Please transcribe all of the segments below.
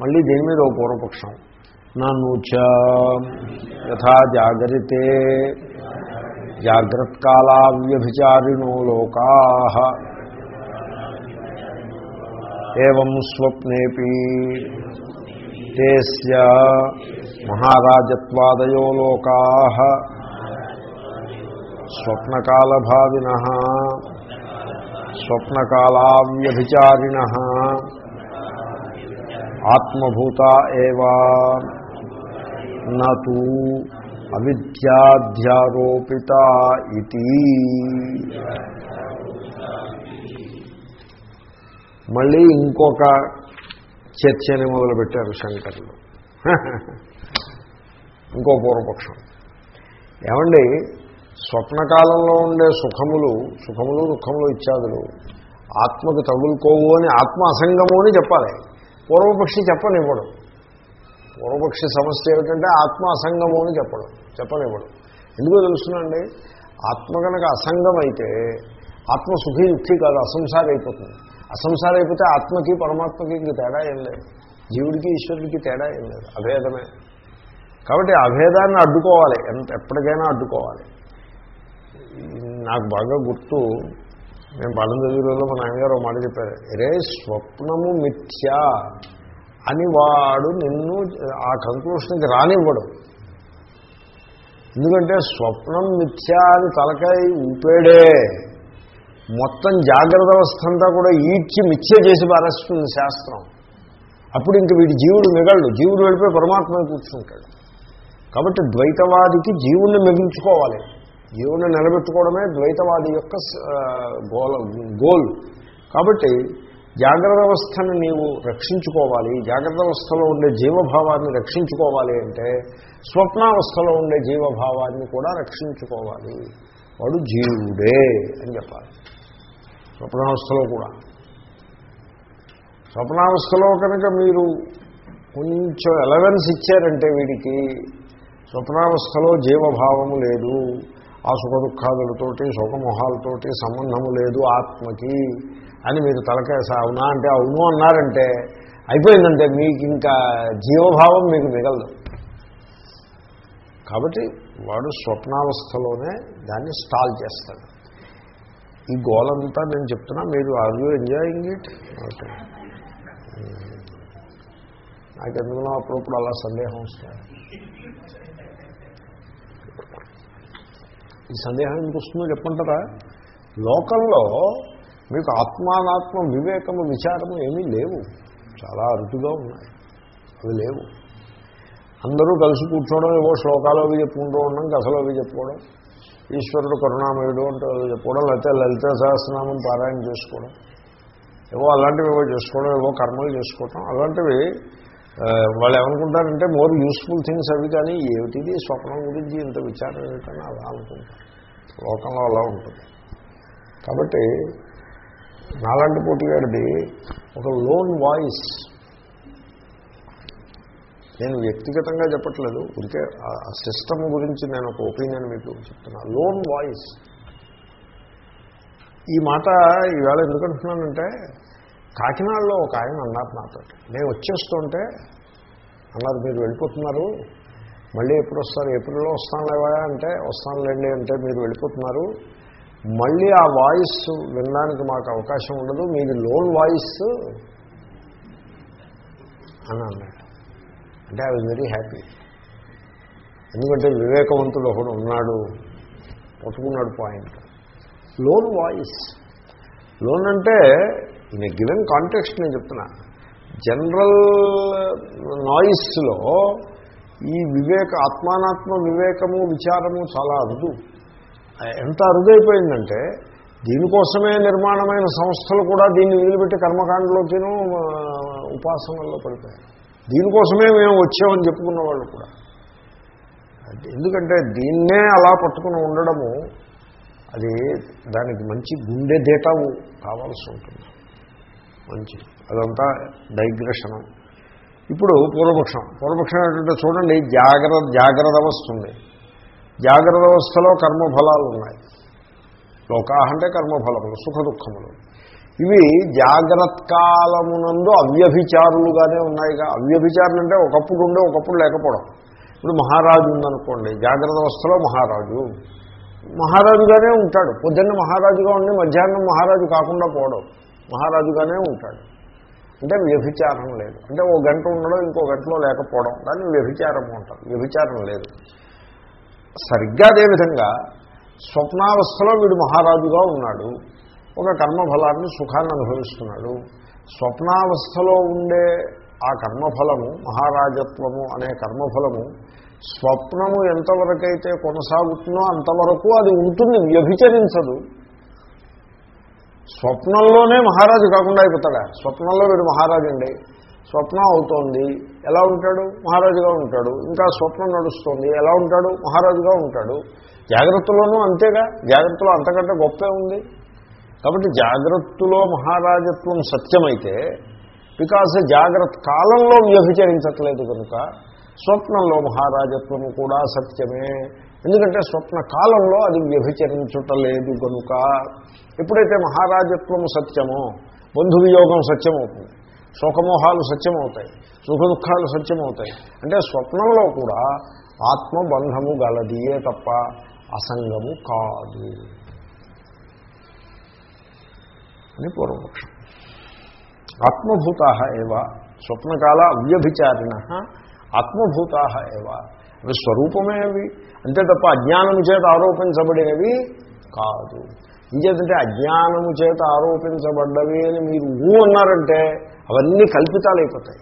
మళ్ళీ దేని మీద ఓ పూర్వపక్షం? నన్ను చ యథా జాగరితే జాగ్రత్కాలావ్యభిచారిణో లోకా. ఏం స్వప్నేపి తేస్య మహారాజత్వాదయో లోకా. స్వప్నకాలభావిన స్వప్నకాలావ్యభిచారిణ. ఆత్మభూత ఏవా. నూ అవిద్యాధ్యారోపిత ఇది మళ్ళీ ఇంకొక చర్చని మొదలుపెట్టారు శంకర్లు. ఇంకో పూర్వపక్షం. ఏమండి స్వప్నకాలంలో ఉండే సుఖములు సుఖములు దుఃఖములు ఇత్యాదులు ఆత్మకు తగులుకోవు అని ఆత్మ అసంగము అని చెప్పాలి. పూర్వపక్షి చెప్పనివ్వడు. పూర్వపక్షి సమస్య ఏమిటంటే ఆత్మ అసంగము అని చెప్పడం చెప్పనివ్వడు. ఎందుకో తెలుసునండి ఆత్మ కనుక అసంగం అయితే ఆత్మ సుఖీ దుఃఖీ కాదు అసంసారి అయిపోతుంది అసంసారి అయిపోతే ఆత్మకి పరమాత్మకి ఇంక తేడా ఏం లేదు. జీవుడికి ఈశ్వరుడికి తేడా ఏం లేదు అభేదమే. కాబట్టి అభేదాన్ని అడ్డుకోవాలి ఎంత ఎప్పటికైనా అడ్డుకోవాలి. నాకు బాగా గుర్తు మేము పళ్ళం చదివే మా నాన్నగారు ఒక మాట చెప్పారు. రే స్వప్నము మిథ్య అని వాడు నిన్ను ఆ కంక్లూషన్కి రానివ్వడు. ఎందుకంటే స్వప్నం మిథ్య అని తలకాయ ఊపేడే. మొత్తం జాగ్రత్త అవస్థ అంతా కూడా ఈడ్చి మిథ్య చేసి పారేస్తుంది శాస్త్రం. అప్పుడు ఇంక వీడి జీవుడు మిగళ్ళు జీవుడు వెళ్ళిపోయి పరమాత్మ కూర్చుంటాడు. కాబట్టి ద్వైతవాదికి జీవుణ్ణి మిగిల్చుకోవాలి జీవుని నిలబెట్టుకోవడమే ద్వైతవాది యొక్క గోల గోల్. కాబట్టి జాగ్రత్త అవస్థను నీవు రక్షించుకోవాలి. జాగ్రత్త అవస్థలో ఉండే జీవభావాన్ని రక్షించుకోవాలి అంటే స్వప్నావస్థలో ఉండే జీవభావాన్ని కూడా రక్షించుకోవాలి. వాడు జీవుడే అని చెప్పాలి. స్వప్నావస్థలో కూడా. స్వప్నావస్థలో కనుక మీరు కొంచెం ఎలవెన్స్ ఇచ్చారంటే వీడికి స్వప్నావస్థలో జీవభావము లేదు. ఆ సుఖ దుఃఖాదులతోటి సుఖమోహాలతోటి సంబంధము లేదు ఆత్మకి అని మీరు తలకేస అవునా అంటే అవును అన్నారంటే అయిపోయిందంటే మీకు ఇంకా జీవభావం మీకు మిగలదు. కాబట్టి వాడు స్వప్నావస్థలోనే దాన్ని స్టాల్ చేస్తాడు. ఈ గోలంతా నేను చెప్తున్నా మీరు are you enjoying it? Okay. నాకు ఎందుకున్నా అప్పుడప్పుడు అలా సందేహం వస్తుంది. ఈ సందేహం ఎందుకు వస్తుందో చెప్పంటారా లోకంలో మీకు ఆత్మానాత్మ వివేకము విచారము ఏమీ లేవు. చాలా అరుదుగా ఉన్నాయి. అవి లేవు. అందరూ కలిసి కూర్చోవడం ఏవో శ్లోకాలు అవి చెప్పుకుంటూ ఉండడం కథలు అవి చెప్పుకోవడం ఈశ్వరుడు కరుణామయుడు అంటే చెప్పుకోవడం లేకపోతే లలిత సహస్రనామం పారాయణ చేసుకోవడం ఏవో అలాంటివి ఏవో చేసుకోవడం ఏవో కర్మలు చేసుకోవడం అలాంటివి వాళ్ళు ఏమనుకుంటారంటే మోర్ యూస్ఫుల్ థింగ్స్ అవి కానీ ఏమిటిది? స్వప్నం గురించి ఇంత విచారం ఏమిటని అలా అనుకుంటారు. లోకంలో అలా ఉంటుంది. కాబట్టి నాలాంటి పోటీగాడిది ఒక లోన్ వాయిస్ నేను వ్యక్తిగతంగా చెప్పట్లేదు ఉరికే ఆ సిస్టమ్ గురించి నేను ఒక ఒపీనియన్ మీకు చెప్తున్నా. లోన్ వాయిస్ ఈ మాట ఈవేళ ఎందుకంటున్నానంటే కాకినాడలో ఒక ఆయన అన్నారు నాతో. నేను వచ్చేస్తుంటే అన్నారు మీరు వెళ్ళిపోతున్నారు. మళ్ళీ ఎప్పుడు వస్తారు? ఏప్రిల్లో వస్తాను లేవా అంటే వస్తాను లేండి అంటే మీరు వెళ్ళిపోతున్నారు. మళ్ళీ ఆ వాయిస్ వినడానికి మాకు అవకాశం ఉండదు. మీది లోన్ వాయిస్ అని అన్నాడు. అంటే ఐ వాజ్ వెరీ హ్యాపీ. ఎందుకంటే వివేకవంతుడు ఒకడు ఉన్నాడు. పట్టుకున్నాడు పాయింట్. Lone voice. లోన్ అంటే ఇన్ ఏ గివెన్ కాంటెక్స్ట్ నేను చెప్తున్నా. జనరల్ నాయిస్లో ఈ వివేక ఆత్మానాత్మ వివేకము విచారము చాలా అరుదు. ఎంత అరుదైపోయిందంటే దీనికోసమే నిర్మాణమైన సంస్థలు కూడా దీన్ని వీలుపెట్టి కర్మకాండలోకినూ ఉపాసనల్లో పడిపోయాయి. దీనికోసమే మేము వచ్చామని చెప్పుకున్న వాళ్ళు కూడా. ఎందుకంటే దీన్నే అలా పట్టుకుని ఉండడము అది దానికి మంచి గుండె దేటావు కావాల్సి ఉంటుంది. మంచిది అదంతా డైగ్రెషను. ఇప్పుడు పూర్వపక్షం. పూర్వపక్షం ఏంటంటే చూడండి జాగ్రత్త జాగ్రత్త అవస్థ ఉంది. జాగ్రత్త అవస్థలో కర్మఫలాలు ఉన్నాయి. లోకా అంటే కర్మఫలములు సుఖ దుఃఖములు ఇవి జాగ్రత్త కాలమునందు అవ్యభిచారులుగానే ఉన్నాయిగా. అవ్యభిచారులు అంటే ఒకప్పుడు ఉండే ఒకప్పుడు లేకపోవడం. ఇప్పుడు మహారాజు ఉందనుకోండి జాగ్రత్త అవస్థలో మహారాజు. మహారాజుగానే ఉంటాడు. పొద్దున్న మహారాజుగా ఉండి మధ్యాహ్నం మహారాజు కాకుండా పోవడం మహారాజుగానే ఉంటాడు. అంటే వ్యభిచారం లేదు. అంటే ఓ గంట ఉండడం ఇంకో గంటలో లేకపోవడం దాన్ని వ్యభిచారం ఉంటారు వ్యభిచారం లేదు. సరిగ్గా అదేవిధంగా స్వప్నావస్థలో వీడు మహారాజుగా ఉన్నాడు. ఒక కర్మఫలాన్ని సుఖాన్ని అనుభవిస్తున్నాడు. స్వప్నావస్థలో ఉండే ఆ కర్మఫలము మహారాజత్వము అనే కర్మఫలము స్వప్నము ఎంతవరకైతే కొనసాగుతుందో అంతవరకు అది ఉంటుంది వ్యభిచరించదు. స్వప్నంలోనే మహారాజు కాకుండా అయిపోతాడా? స్వప్నంలో వీడు మహారాజు అండి స్వప్నం అవుతోంది. ఎలా ఉంటాడు? మహారాజుగా ఉంటాడు. ఇంకా స్వప్నం నడుస్తోంది. ఎలా ఉంటాడు? మహారాజుగా ఉంటాడు. జాగ్రత్తలోనూ అంతేగా? జాగ్రత్తలో అంతకంటే గొప్పే ఉంది. కాబట్టి జాగ్రత్తలో మహారాజత్వం సత్యమైతే బికాస్ జాగ్రత్త కాలంలో వ్యభిచరించట్లేదు కనుక స్వప్నంలో మహారాజత్వము కూడా సత్యమే. ఎందుకంటే స్వప్న కాలంలో అది వ్యభిచరించుటలేదు కనుక ఎప్పుడైతే మహారాజత్వము సత్యమో బంధువియోగం సత్యమవుతుంది శోకమోహాలు సత్యమవుతాయి సుఖ దుఃఖాలు సత్యమవుతాయి. అంటే స్వప్నంలో కూడా ఆత్మబంధము గలదియే తప్ప అసంగము కాదు అని పూర్వపక్షం. ఆత్మభూతా ఏవ స్వప్నకాల అవ్యభిచారిణ ఆత్మభూతా ఏవ. అవి స్వరూపమే అవి. అంతే తప్ప అజ్ఞానము చేత ఆరోపించబడినవి కాదు. ఇంకేంటంటే అజ్ఞానము చేత ఆరోపించబడ్డవి అని మీరు ఊ అన్నారంటే అవన్నీ కల్పితాలు అయిపోతాయి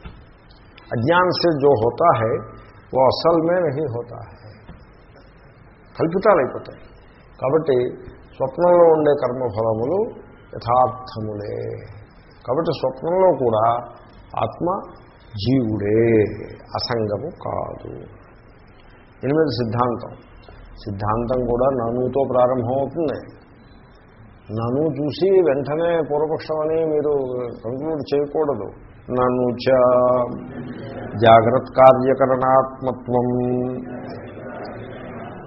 అజ్ఞాన్ సే జో హోతా హై ఓ అసల్మే నహి హోతా హై. కల్పితాలు అయిపోతాయి కాబట్టి స్వప్నంలో ఉండే కర్మఫలములు యథార్థములే. కాబట్టి స్వప్నంలో కూడా ఆత్మ జీవుడే అసంగము కాదు. ఎనిమిది సిద్ధాంతం. సిద్ధాంతం కూడా ననుతో ప్రారంభమవుతుంది. నను చూసి వెంటనే పూర్వపక్షం అని మీరు కంక్లూడ్ చేయకూడదు. నన్ను చ జాగ్రత్త కార్యకరణాత్మత్వం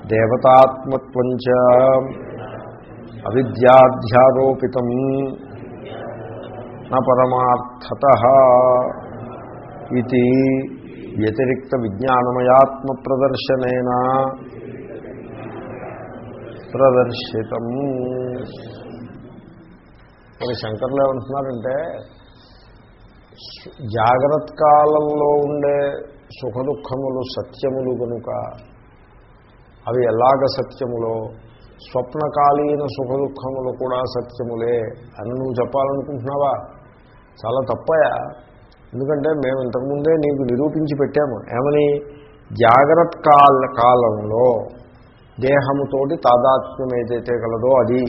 దేవతాత్మత్వం చ అవిద్యాధ్యారోపితం నా పరమార్థత. ఇది వ్యతిరిక్త విజ్ఞానమయాత్మ ప్రదర్శనేనా ప్రదర్శితం. మరి శంకర్లు ఏమంటున్నారంటే జాగ్రత్త కాలంలో ఉండే సుఖ దుఃఖములు సత్యములు కనుక అవి ఎలాగ సత్యములో? స్వప్నకాలీన సుఖ దుఃఖములు కూడా సత్యములే అని నువ్వు చెప్పాలనుకుంటున్నావా? చాలా తప్పయా? ఎందుకంటే మేము ఇంతకుముందే నీకు నిరూపించి పెట్టాము. ఏమని? జాగ్రత్త కాల కాలంలో దేహముతోటి తాదాత్మ్యం ఏదైతే కలదో అది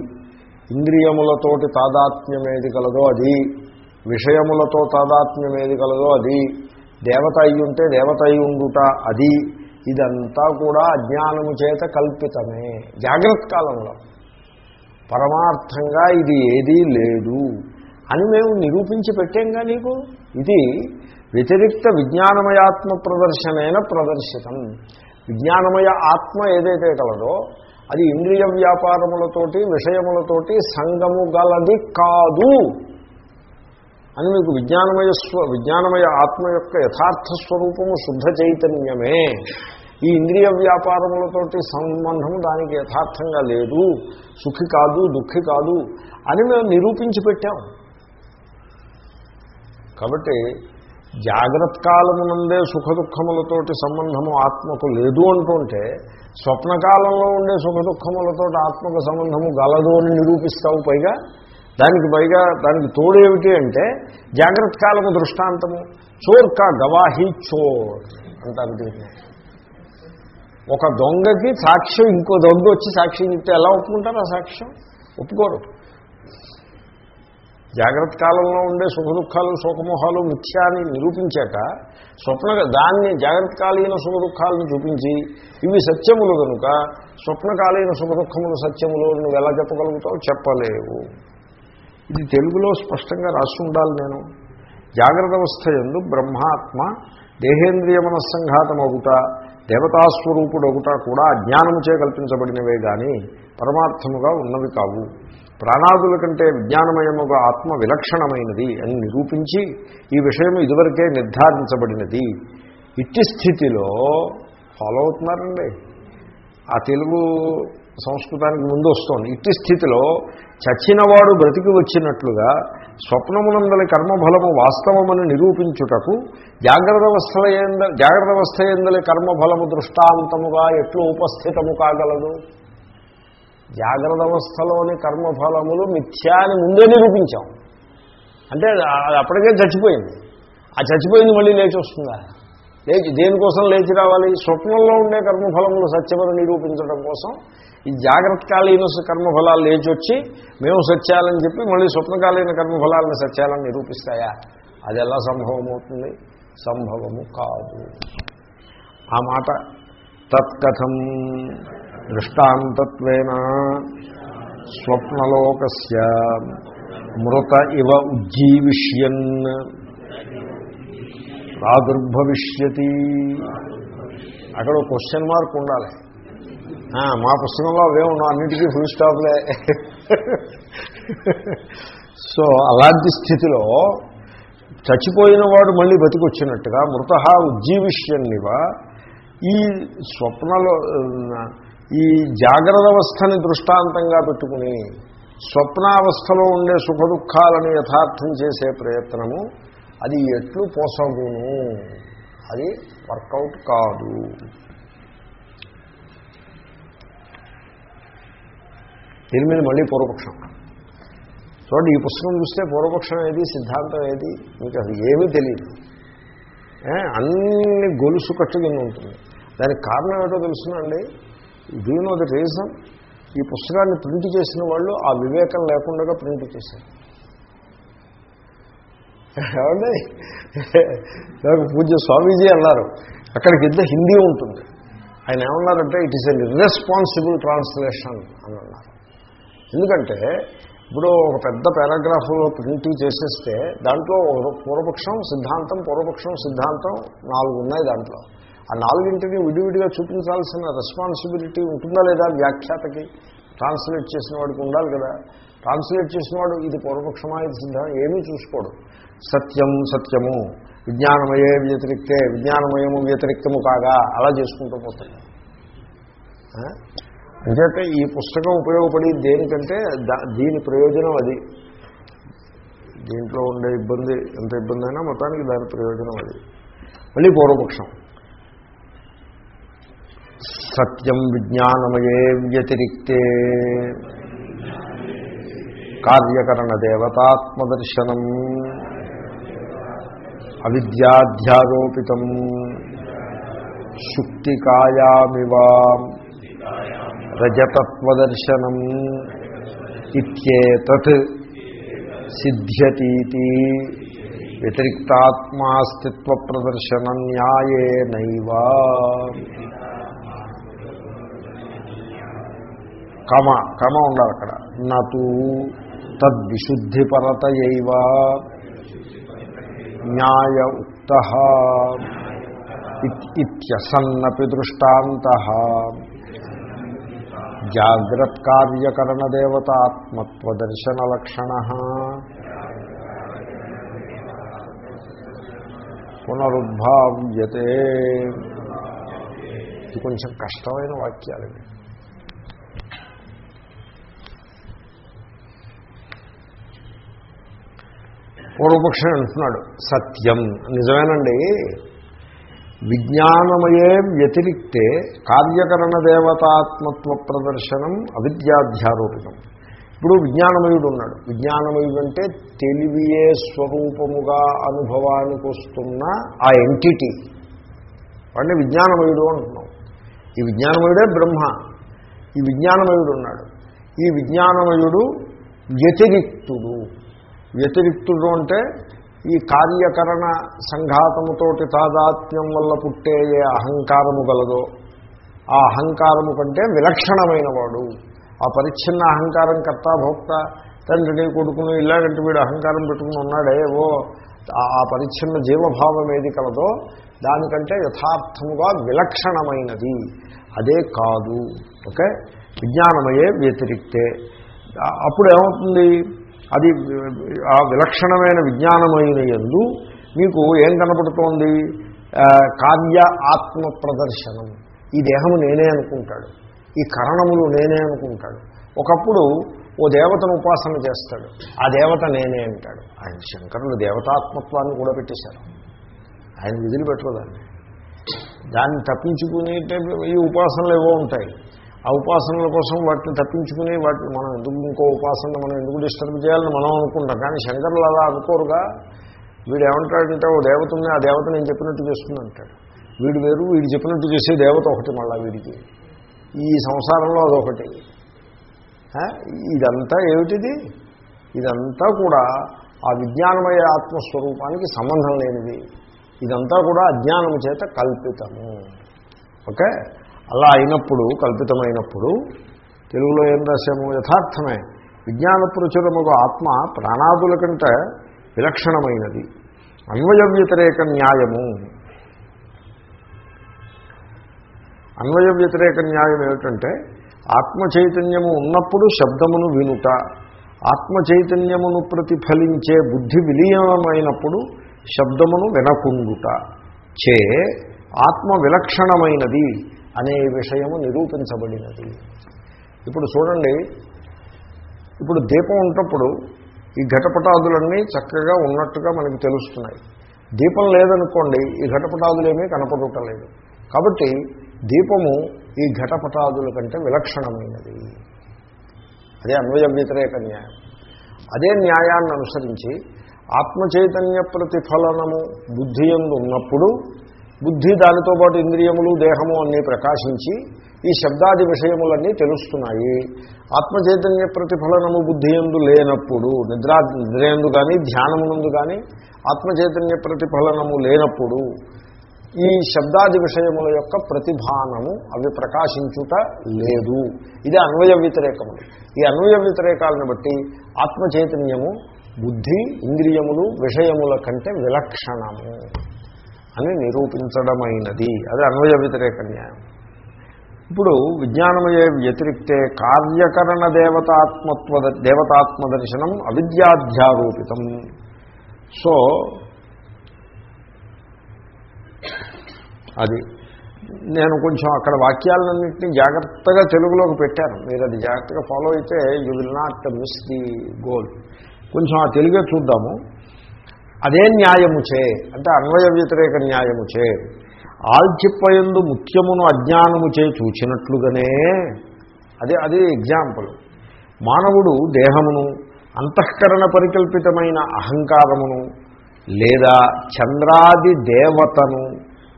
ఇంద్రియములతోటి తాదాత్మ్యం ఏది కలదో అది విషయములతో తాదాత్మ్యం ఏది కలదో అది దేవత అయి ఉంటే దేవత అయి ఉండుట అది ఇదంతా కూడా అజ్ఞానము చేత కల్పితమే. జాగ్రత్త కాలంలో. పరమార్థంగా ఇది ఏదీ లేదు. అని మేము నిరూపించి పెట్టాంగా నీకు? ఇది వ్యతిరిక్త విజ్ఞానమయాత్మ ప్రదర్శనైన ప్రదర్శితం విజ్ఞానమయ ఆత్మ ఏదైతే కలదో అది ఇంద్రియ వ్యాపారములతోటి విషయములతోటి సంగము గలది కాదు. అని మీకు విజ్ఞానమయ స్వ విజ్ఞానమయ ఆత్మ యొక్క యథార్థ స్వరూపము శుద్ధ చైతన్యమే. ఈ ఇంద్రియ వ్యాపారములతోటి సంబంధము దానికి యథార్థంగా లేదు. సుఖి కాదు దుఃఖి కాదు అని మేము నిరూపించి పెట్టాం. కాబట్టి జాగ్రత్త కాలమునందే సుఖ దుఃఖములతోటి సంబంధము ఆత్మకు లేదు అంటుంటే స్వప్నకాలంలో ఉండే సుఖ దుఃఖములతో ఆత్మకు సంబంధము గలదు అని నిరూపిస్తావు పైగా. దానికి పైగా దానికి తోడేమిటి అంటే జాగ్రత్త కాలము దృష్టాంతము. చోర్ కా గవాహి చోర్ అంటారు దీన్ని. ఒక దొంగకి సాక్ష్యం ఇంకో దొంగ వచ్చి సాక్ష్యం ఇస్తే ఎలా ఒప్పుకుంటారు ఆ సాక్ష్యం? ఒప్పుకోరు. జాగ్రత్త కాలంలో ఉండే సుఖ దుఃఖాలు సుఖమోహాలు మిథ్యాన్ని నిరూపించాక స్వప్న దాన్ని జాగ్రత్తకాలీన సుఖ దుఃఖాలను చూపించి ఇవి సత్యములు కనుక స్వప్నకాలీన సుఖ దుఃఖములు సత్యములు నువ్వు ఎలా చెప్పగలుగుతావు చెప్పలేవు. ఇది తెలుగులో స్పష్టంగా రాసి ఉండాలి నేను. జాగ్రత్త అవస్థ ఎందు బ్రహ్మాత్మ దేహేంద్రియ మనస్సంఘాతమగుట దేవతాస్వరూపుడు ఒకట కూడా అజ్ఞానముచే కల్పించబడినవే కానీ పరమార్థముగా ఉన్నవి కావు. ప్రాణాదుల కంటే విజ్ఞానమయముగా ఆత్మ విలక్షణమైనది అని నిరూపించి ఈ విషయం ఇదివరకే నిర్ధారించబడినది. ఇట్టి స్థితిలో ఫాలో అవుతున్నారండి. ఆ తెలుగు సంస్కృతానికి ముందు వస్తోంది ఇట్టి స్థితిలో చచ్చినవాడు బ్రతికి వచ్చినట్లుగా స్వప్నమునందలి కర్మఫలము వాస్తవమని నిరూపించుటకు జాగ్రత్త అవస్థల జాగ్రత్త అవస్థ ఎందలి కర్మఫలము దృష్టాంతముగా ఎట్లు ఉపస్థితము కాగలదు? జాగ్రత్త అవస్థలోని కర్మఫలములు మిథ్యా అని ముందే నిరూపించాం. అంటే అప్పటికే చచ్చిపోయింది. ఆ చచ్చిపోయింది మళ్ళీ లేచి వస్తుందా? లేచి దేనికోసం లేచి రావాలి? స్వప్నంలో ఉండే కర్మఫలములు సత్యమని నిరూపించడం కోసం ఈ జాగ్రత్తకాలీన కర్మఫలాలు లేచి వచ్చి మేము సత్యాలని చెప్పి మళ్ళీ స్వప్నకాలీన కర్మఫలాలను సత్యాలను నిరూపిస్తాయా? అది ఎలా సంభవం అవుతుంది సంభవము కాదు. ఆ మాట తత్కథం దృష్టాంతత్వేన స్వప్నలోకస్య మృత ఇవ ఉజ్జీవిష్యన్. ప్రాదుర్భవిష్యతి అక్కడ క్వశ్చన్ మార్క్ ఉండాలి. మా పుస్తకంలో అవే ఉన్నాం అన్నిటికీ ఫుల్ స్టాప్లే సో అలాంటి స్థితిలో చచ్చిపోయిన వాడు మళ్ళీ బతికొచ్చినట్టుగా మృత ఉజ్జీవిష్యన్నివ ఈ స్వప్నలో ఈ జాగ్రత్త అవస్థని దృష్టాంతంగా పెట్టుకుని స్వప్నావస్థలో ఉండే సుఖ దుఃఖాలను యథార్థం చేసే ప్రయత్నము అది ఎట్లు పోసగును? అది వర్కౌట్ కాదు. దీని మీద మళ్ళీ పూర్వపక్షం. చూడండి ఈ పుస్తకం చూస్తే పూర్వపక్షం ఏది సిద్ధాంతం ఏది? మీకు అది ఏమీ తెలియదు అన్ని గొలుసు కట్టు కింద ఉంటుంది. దానికి కారణం ఏదో తెలుసునండి? డూ నో ద రీజన్ ఈ పుస్తకాన్ని ప్రింట్ చేసిన వాళ్ళు ఆ వివేకం లేకుండా ప్రింట్ చేశారు. ఏమండి? నాకు పూజ్య స్వామీజీ అన్నారు. అక్కడికి ఇద్దరు హిందీ ఉంటుంది. ఆయన ఏమన్నారంటే it is an irresponsible translation అని అన్నారు. ఎందుకంటే ఇప్పుడు ఒక పెద్ద పారాగ్రాఫ్లో ప్రింట్ చేసేస్తే దాంట్లో పూర్వపక్షం సిద్ధాంతం పూర్వపక్షం సిద్ధాంతం నాలుగు ఉన్నాయి దాంట్లో. ఆ నాలుగింటిని విడివిడిగా చూపించాల్సిన రెస్పాన్సిబిలిటీ ఉంటుందా లేదా వ్యాఖ్యాతకి ట్రాన్స్లేట్ చేసిన వాడికి ఉండాలి కదా. ట్రాన్స్లేట్ చేసిన వాడు ఇది పూర్వపక్షమా? ఇది సిద్ధాంతం ఏమీ చూసుకోడు. సత్యం సత్యము. విజ్ఞానమయే వ్యతిరిక్తే విజ్ఞానమయము వ్యతిరిక్తము కాగా అలా చేసుకుంటూ పోతుంది అంచేతే ఈ పుస్తకం ఉపయోగపడి దేనికంటే దీని ప్రయోజనం అది. దీంట్లో ఉండే ఇబ్బంది ఎంత ఇబ్బంది అయినా మొత్తానికి దాని ప్రయోజనం అది. మళ్ళీ పూర్వపక్షం. సత్యం విజ్ఞానమయే వ్యతిరిక్తే. కార్యకరణ దేవతాత్మదర్శనం. అవిద్యాధ్యారోపితం. శుక్తికాయామివ రజతత్వదర్శనం ఇత్యేతత్ సిద్ధ్యతీతి. వ్యతిరిక్తాత్మాస్తిత్వ ప్రదర్శన న్యాయేనైవా. కమ కమ ఉండాలి అక్కడ. నూ తద్విశుద్ధిపరతయైవ న్యాయ ఉక్త ఇత్యసన్నపి దృష్టాంత జాగ్రత్కార్యకరణదేవతాత్మత్వదర్శనలక్షణ పునరుద్భావ్యతే ఇది కొంచెం కష్టమైన వాక్యాలు పూర్వపక్షం అంటున్నాడు సత్యం. నిజమేనండి. విజ్ఞానమయే వ్యతిరిక్తే కార్యకరణ దేవతాత్మత్వ ప్రదర్శనం అవిద్యాధ్యారోపితం. ఇప్పుడు విజ్ఞానమయుడు ఉన్నాడు. విజ్ఞానమయుడు అంటే తెలివియే స్వరూపముగా అనుభవానికి వస్తున్న ఆ ఎంటిటీ వాడిని విజ్ఞానమయుడు అంటున్నాం. ఈ విజ్ఞానమయుడే బ్రహ్మ. ఈ విజ్ఞానమయుడు ఉన్నాడు. ఈ విజ్ఞానమయుడు వ్యతిరిక్తుడు. వ్యతిరిక్తుడు అంటే ఈ కార్యకరణ సంఘాతముతోటి తాదాత్మ్యం వల్ల పుట్టే ఏ అహంకారము గలదో ఆ అహంకారము కంటే విలక్షణమైన వాడు ఆ పరిచ్ఛిన్న అహంకారం కర్తాభోక్త తండ్రిని కొడుకును ఇలాగంటే వీడు అహంకారం పెట్టుకుని ఉన్నాడే ఓ ఆ పరిచ్ఛిన్న జీవభావం ఏది కలదో దానికంటే యథార్థముగా విలక్షణమైనది. అదే కాదు ఓకే? విజ్ఞానమయే వ్యతిరిక్తే. అప్పుడు ఏమవుతుంది? అది ఆ విలక్షణమైన విజ్ఞానమైన ఎందు మీకు ఏం కనపడుతోంది? కార్య ఆత్మ ప్రదర్శనం. ఈ దేహము నేనే అనుకుంటాడు. ఈ కరణములు నేనే అనుకుంటాడు. ఒకప్పుడు ఓ దేవతను ఉపాసన చేస్తాడు. ఆ దేవత నేనే అంటాడు. ఆయన శంకరులు దేవతాత్మత్వాన్ని కూడా పెట్టేశారు. ఆయన విధులు పెట్టరు దాన్ని తప్పించుకునే ఈ ఉపాసనలు ఏవో ఉంటాయి. ఆ ఉపాసనల కోసం వాటిని తప్పించుకుని వాటిని మనం ఎందుకు ఇంకో ఉపాసన మనం ఎందుకు డిస్టర్బ్ చేయాలని మనం అనుకుంటాం. కానీ శంకరులు అలా అనుకోరుగా. వీడు ఏమంటాడంటే ఓ దేవత ఉంది ఆ దేవత నేను చెప్పినట్టు చేస్తుంది అంటాడు వీడు వేరు వీడు చెప్పినట్టు చేసే దేవత ఒకటి మళ్ళా వీడికి. ఈ సంసారంలో అదొకటి. ఇదంతా ఏమిటిది? ఇదంతా కూడా ఆ విజ్ఞానమయ ఆత్మస్వరూపానికి సంబంధం లేనిది. ఇదంతా కూడా అజ్ఞానం చేత కల్పితము. ఓకే? అలా అయినప్పుడు కల్పితమైనప్పుడు తెలుగులో ఏం రాశాము? యథార్థమే. విజ్ఞాన ప్రచురముగా ఆత్మ ప్రాణాదుల కంటే విలక్షణమైనది. అన్వయ వ్యతిరేక న్యాయము. అన్వయ వ్యతిరేక న్యాయం ఏమిటంటే ఆత్మ చైతన్యము ఉన్నప్పుడు శబ్దమును వినుట. ఆత్మ చైతన్యమును ప్రతిఫలించే బుద్ధి విలీనమైనప్పుడు శబ్దమును వినకుండుట. చే ఆత్మ విలక్షణమైనది. అనే విషయము నిరూపించబడినది. ఇప్పుడు చూడండి ఇప్పుడు దీపం ఉన్నప్పుడు ఈ ఘటపటాదులన్నీ చక్కగా ఉన్నట్టుగా మనకి తెలుస్తున్నాయి. దీపం లేదనుకోండి ఈ ఘటపటాదులేమీ కనపడటలేదు. కాబట్టి దీపము ఈ ఘటపటాదుల కంటే విలక్షణమైనది. అదే అన్వయ వ్యతిరేక న్యాయం అదే న్యాయాన్ని అనుసరించి ఆత్మచైతన్య ప్రతిఫలనము బుద్ధి ఎందు ఉన్నప్పుడు బుద్ధి దానితో పాటు ఇంద్రియములు దేహము అన్నీ ప్రకాశించి ఈ శబ్దాది విషయములన్నీ తెలుస్తున్నాయి. ఆత్మచైతన్య ప్రతిఫలనము బుద్ధి ఎందు లేనప్పుడు నిద్రా నిద్రయందు కానీ ధ్యానమునందు కానీ ఆత్మచైతన్య ప్రతిఫలనము లేనప్పుడు ఈ శబ్దాది విషయముల యొక్క ప్రతిభానము అవి ప్రకాశించుట లేదు. ఇది అన్వయ వ్యతిరేకములు ఈ అన్వయ వ్యతిరేకాలను బట్టి ఆత్మచైతన్యము బుద్ధి ఇంద్రియములు విషయముల కంటే విలక్షణము. అని నిరూపించడమైనది. అది అన్వయ వ్యతిరేక న్యాయం. ఇప్పుడు విజ్ఞానమయ వ్యతిరిక్తే కార్యకరణ దేవతాత్మత్వ దేవతాత్మ దర్శనం అవిద్యాధ్యారూపితం. సో అది నేను కొంచెం అక్కడ వాక్యాలన్నింటినీ జాగ్రత్తగా తెలుగులోకి పెట్టాను. మీరు అది జాగ్రత్తగా ఫాలో అయితే you will not miss the goal కొంచెం ఆ తెలుగే చూద్దాము. అదే న్యాయముచే అంటే అన్వయ వ్యతిరేక న్యాయముచే ఆల్చిప్పయందు అజ్ఞానము అజ్ఞానముచే చూచినట్లుగానే అదే అది ఎగ్జాంపుల్. మానవుడు దేహమును అంతఃకరణ పరికల్పితమైన అహంకారమును లేదా చంద్రాది దేవతను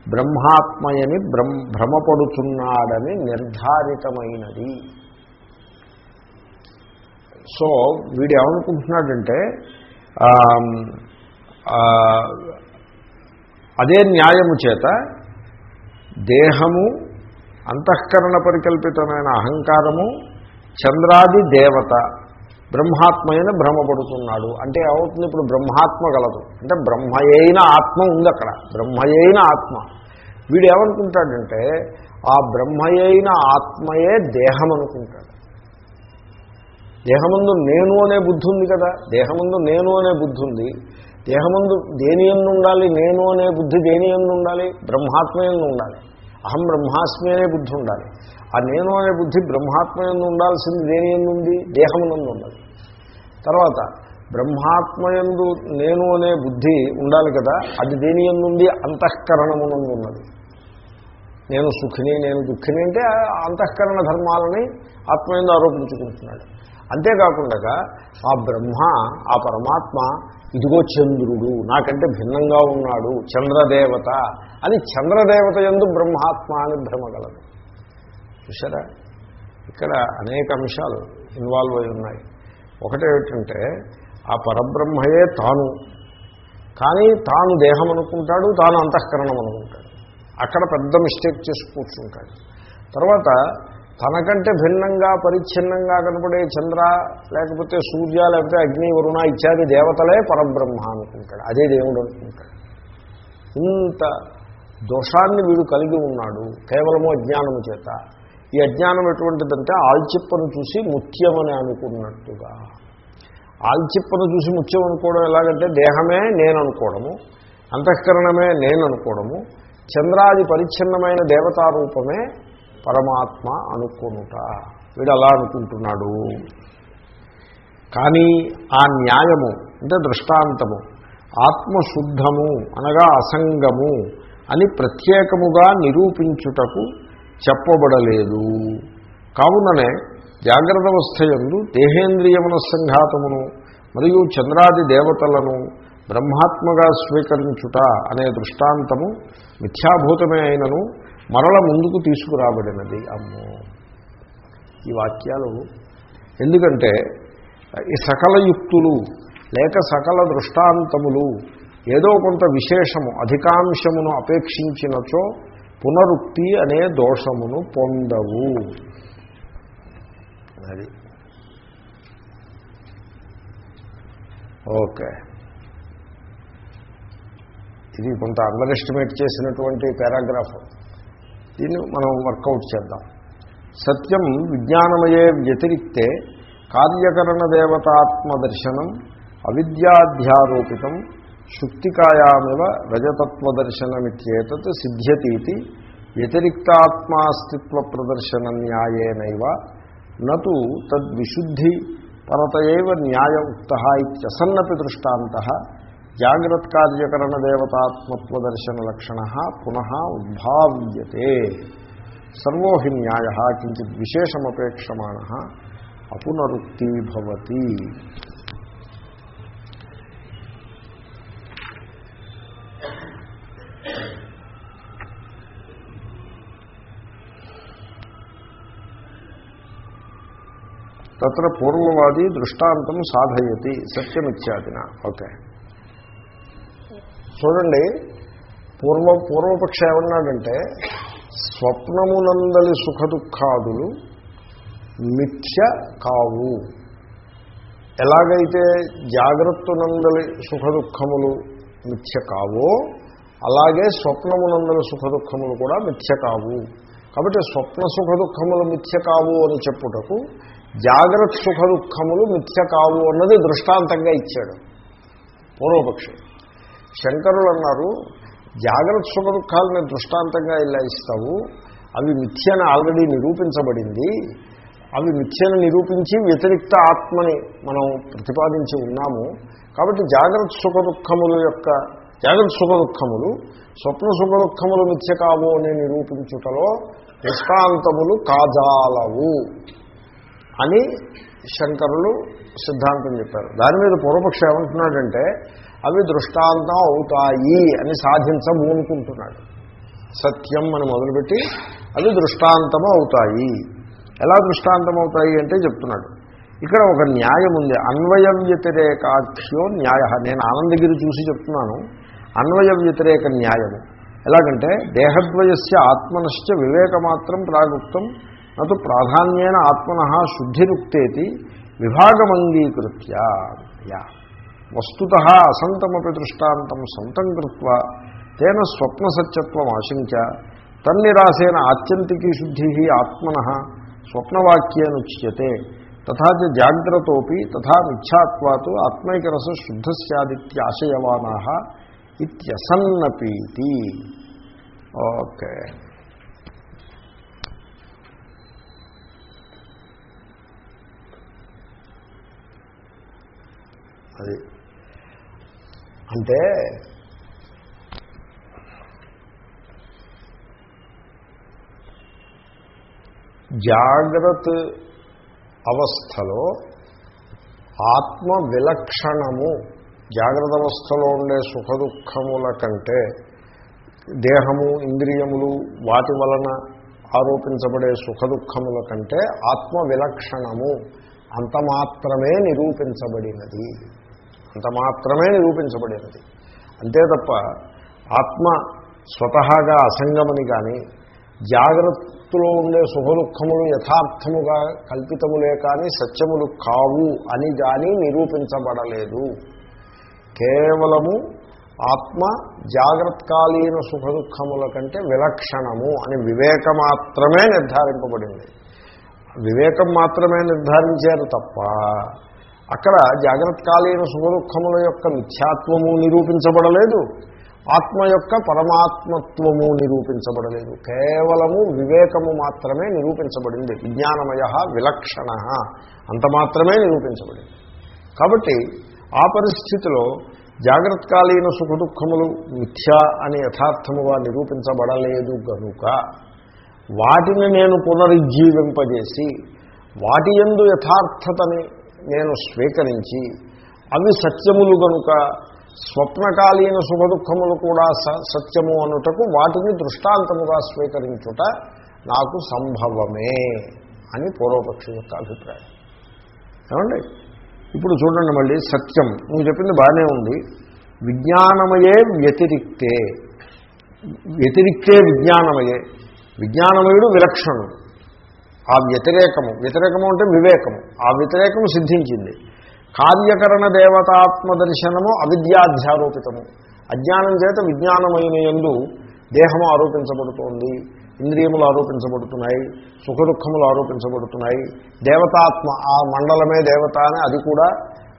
బ్రహ్మాత్మయని బ్రహ్మ భ్రమపడుతున్నాడని నిర్ధారితమైనది. సో వీడు ఏమనుకుంటున్నాడంటే అదే న్యాయము చేత దేహము అంతఃకరణ పరికల్పితమైన అహంకారము చంద్రాది దేవత బ్రహ్మాత్మైన భ్రమపడుతున్నాడు. అంటే ఏమవుతుంది? ఇప్పుడు బ్రహ్మాత్మ గలదు. అంటే బ్రహ్మయైన ఆత్మ ఉంది అక్కడ. బ్రహ్మయైన ఆత్మ. వీడు ఏమనుకుంటాడంటే ఆ బ్రహ్మయైన ఆత్మయే దేహం అనుకుంటాడు దేహముందు నేను అనే బుద్ధి ఉంది కదా. దేహముందు నేను అనే బుద్ధి ఉంది. దేహమందు దేని ఎందు ఉండాలి? నేను అనే బుద్ధి దేని ఎందు ఉండాలి? బ్రహ్మాత్మ ఎందు ఉండాలి. అహం బ్రహ్మాస్మి అనే బుద్ధి ఉండాలి. ఆ నేను అనే బుద్ధి బ్రహ్మాత్మ ఎందు ఉండాల్సింది దేని ఎందు ఉంది? దేహమునందు ఉండాలి. తర్వాత బ్రహ్మాత్మయందు నేను అనే బుద్ధి ఉండాలి కదా? అది దేని ఎందుంది అంతఃకరణమునందు ఉన్నది. నేను సుఖిని నేను దుఃఖిని అంటే ఆ అంతఃకరణ ధర్మాలని ఆత్మయందు ఆరోపించుకుంటున్నాడు. అంతేకాకుండా ఆ బ్రహ్మ ఆ పరమాత్మ ఇదిగో చంద్రుడు నాకంటే భిన్నంగా ఉన్నాడు చంద్రదేవత అని చంద్రదేవత ఎందు బ్రహ్మాత్మ అని భ్రమగలదు చూసారా ఇక్కడ అనేక అంశాలు ఇన్వాల్వ్ అయి ఉన్నాయి. ఒకటేమిటంటే ఆ పరబ్రహ్మయే తాను. కానీ తాను దేహం అనుకుంటాడు తాను అంతఃకరణం అనుకుంటాడు. అక్కడ పెద్ద మిస్టేక్ చేసి కూర్చుంటాడు. తర్వాత తనకంటే భిన్నంగా పరిచ్ఛిన్నంగా కనపడే చంద్ర లేకపోతే సూర్య లేకపోతే అగ్ని వరుణ ఇత్యాది దేవతలే పరబ్రహ్మ అనుకుంటాడు అదే దేవుడు అనుకుంటాడు ఇంత దోషాన్ని వీడు కలిగి ఉన్నాడు కేవలము అజ్ఞానము చేత. ఈ అజ్ఞానం ఎటువంటిదంటే ఆల్చిప్పను చూసి ముత్యమని అనుకున్నట్టుగా. ఆల్చిప్పను చూసి ముత్యం అనుకోవడం ఎలాగంటే దేహమే నేను అనుకోవడము అంతఃకరణమే నేను అనుకోవడము చంద్రాది పరిచ్ఛిన్నమైన దేవతారూపమే పరమాత్మ అనుకునుట. వీడు అలా అనుకుంటున్నాడు. కానీ ఆ న్యాయము అంటే దృష్టాంతము ఆత్మశుద్ధము అనగా అసంగము అని ప్రత్యేకముగా నిరూపించుటకు చెప్పబడలేదు. కావుననే జాగ్రత్త అవస్థయందు దేహేంద్రియ మనస్సంఘాతమును మరియు చంద్రాది దేవతలను బ్రహ్మాత్మగా స్వీకరించుట అనే దృష్టాంతము మిథ్యాభూతమే అయినను మరల ముందుకు తీసుకురాబడినది. అమ్మో! ఈ వాక్యాలు ఎందుకంటే ఈ సకల యుక్తులు లేక సకల దృష్టాంతములు ఏదో కొంత విశేషము అధికాంశమును అపేక్షించినచో పునరుక్తి అనే దోషమును పొందవు. అది. ఓకే. ఇది కొంత అండర్ ఎస్టిమేట్ చేసినటువంటి పారాగ్రాఫ్. దీన్ని మనం వర్కౌట్ చేద్దాం. సత్యం విజ్ఞానమయే వ్యతిరిక్తే కార్యకరణ దేవతాత్మదర్శనం అవిద్యాధ్యారోపితం శుక్తికాయామివ రజతత్వదర్శనమిత్యేతత్ సిద్ధ్యతీతి వ్యతిరిక్తాత్మాస్తిత్వ ప్రదర్శన న్యాయేనైవ నతు తద్విశుద్ధి పరతయైవ న్యాయ ఉక్త ఇత్యసన్నపి దృష్టాంత జాగ్రత్ కార్యకరణ దేవతాత్మత్వ దర్శన లక్షణ పునః ఉద్భావ్యతే. సర్వో హి న్యాయ కించిత్ విశేషమపేక్షమాణ అపునరుక్తి భవతి తత్ర పూర్వవాది దృష్టాంతం సాధయతి సత్యమిత్యాదిన. ఓకే. చూడండి పూర్వ పూర్వపక్ష ఏమన్నాడంటే స్వప్నమునందలి సుఖ దుఃఖాదులు మిథ్య కావు. ఎలాగైతే జాగ్రత్తనందలి సుఖ దుఃఖములు మిథ్య కావో అలాగే స్వప్నమునందలి సుఖ దుఃఖములు కూడా మిథ్య కావు. కాబట్టి స్వప్న సుఖ దుఃఖములు మిథ్య కావు అని చెప్పుటకు జాగ్రత్త సుఖ దుఃఖములు మిథ్య కావు అన్నది దృష్టాంతంగా ఇచ్చాడు పూర్వపక్షం. శంకరులు అన్నారు జాగ్రత్త సుఖ దుఃఖాలని దృష్టాంతంగా ఇలా ఇస్తావు. అవి మిథ్యను ఆల్రెడీ నిరూపించబడింది. అవి మిథ్యను నిరూపించి వ్యతిరిక్త ఆత్మని మనం ప్రతిపాదించి ఉన్నాము. కాబట్టి జాగ్రత్త సుఖ దుఃఖముల యొక్క జాగ్రత్త సుఖ దుఃఖములు స్వప్న సుఖ దుఃఖములు మిథ్య కావు అని నిరూపించుటలో దృష్టాంతములు కాజాలవు అని శంకరులు సిద్ధాంతం చెప్పారు. దాని మీద పూర్వపక్షం ఏమంటున్నాడంటే అవి దృష్టాంతం అవుతాయి అని సాధించబూనుకుంటున్నాడు. సత్యం అని మొదలుపెట్టి అవి దృష్టాంతము అవుతాయి. ఎలా దృష్టాంతం అవుతాయి అంటే చెప్తున్నాడు. ఇక్కడ ఒక న్యాయం ఉంది. అన్వయ వ్యతిరేకాఖ్యో న్యాయ. నేను ఆనందగిరి చూసి చెప్తున్నాను. అన్వయ వ్యతిరేక న్యాయము. ఎలాగంటే దేహద్వయస్య ఆత్మనశ్చ వివేకమాత్రం ప్రాగుప్తం నటు ప్రాధాన్యేన ఆత్మన శుద్ధిరుక్తేతి విభాగమంగీకృత్య. యా. వస్తుత అసంతమపి దృష్టాంతం సంతం కృత్వా తేన స్వప్న సత్యత్వం ఆశంక్య తన్నిరాశేన ఆత్యంతికీ శుద్ధి ఆత్మన స్వప్నవాక్యేనుచ్యతే తథా జాగ్రత్తోపి తథా మిథ్యాత్వాత్ ఆత్మైకరస శుద్ధ సదిత్యాశయవానా ఇత్యసన్నపీతి. ఓకే. అది అంటే జాగ్రత్త అవస్థలో ఆత్మ విలక్షణము జాగ్రత్త అవస్థలో ఉండే సుఖ దుఃఖముల కంటే దేహము ఇంద్రియములు వాటి వలన ఆరోపించబడే సుఖ దుఃఖముల కంటే ఆత్మ విలక్షణము అంత మాత్రమే నిరూపించబడినది. అంత మాత్రమే నిరూపించబడినది. అంతే తప్ప ఆత్మ స్వతహాగా అసంగమని కానీ జాగ్రత్తలో ఉండే సుఖదుఖములు యథార్థముగా కల్పితములే కానీ సత్యములు కావు అని కానీ నిరూపించబడలేదు. కేవలము ఆత్మ జాగ్రత్తకాలీన సుఖ దుఃఖముల కంటే విలక్షణము అని వివేక మాత్రమే నిర్ధారింపబడింది. వివేకం మాత్రమే నిర్ధారించారు తప్ప అక్కడ జాగ్రత్తకాలీన సుఖ దుఃఖముల యొక్క మిథ్యాత్వము నిరూపించబడలేదు. ఆత్మ యొక్క పరమాత్మత్వము నిరూపించబడలేదు. కేవలము వివేకము మాత్రమే నిరూపించబడింది. విజ్ఞానమయ విలక్షణ అంత మాత్రమే నిరూపించబడింది. కాబట్టి ఆ పరిస్థితిలో జాగ్రత్తకాలీన సుఖ దుఃఖములు మిథ్య అని యథార్థముగా నిరూపించబడలేదు గనుక వాటిని నేను పునరుజ్జీవింపజేసి వాటి ఎందు యథార్థతని నేను స్వీకరించి అవి సత్యములు గనుక స్వప్నకాలీన సుఖ దుఃఖములు కూడా సత్యము అనుటకు వాటిని దృష్టాంతముగా స్వీకరించుట నాకు సంభవమే అని పూర్వపక్షి యొక్క అభిప్రాయం. ఏమండి? ఇప్పుడు చూడండి మళ్ళీ సత్యం. నువ్వు చెప్పింది బాగానే ఉంది. విజ్ఞానమయే వ్యతిరిక్తే. వ్యతిరిక్తే విజ్ఞానమయే. విజ్ఞానమయుడు విలక్షణుడు. ఆ వ్యతిరేకము. వ్యతిరేకము అంటే వివేకము. ఆ వ్యతిరేకము సిద్ధించింది. కార్యకరణ దేవతాత్మ దర్శనము అవిద్యాధ్యారోపితము. అజ్ఞానం చేత విజ్ఞానమైన ఎందు దేహము ఆరోపించబడుతోంది. ఇంద్రియములు ఆరోపించబడుతున్నాయి. సుఖ దుఃఖములు ఆరోపించబడుతున్నాయి. దేవతాత్మ ఆ మండలమే దేవత అని అది కూడా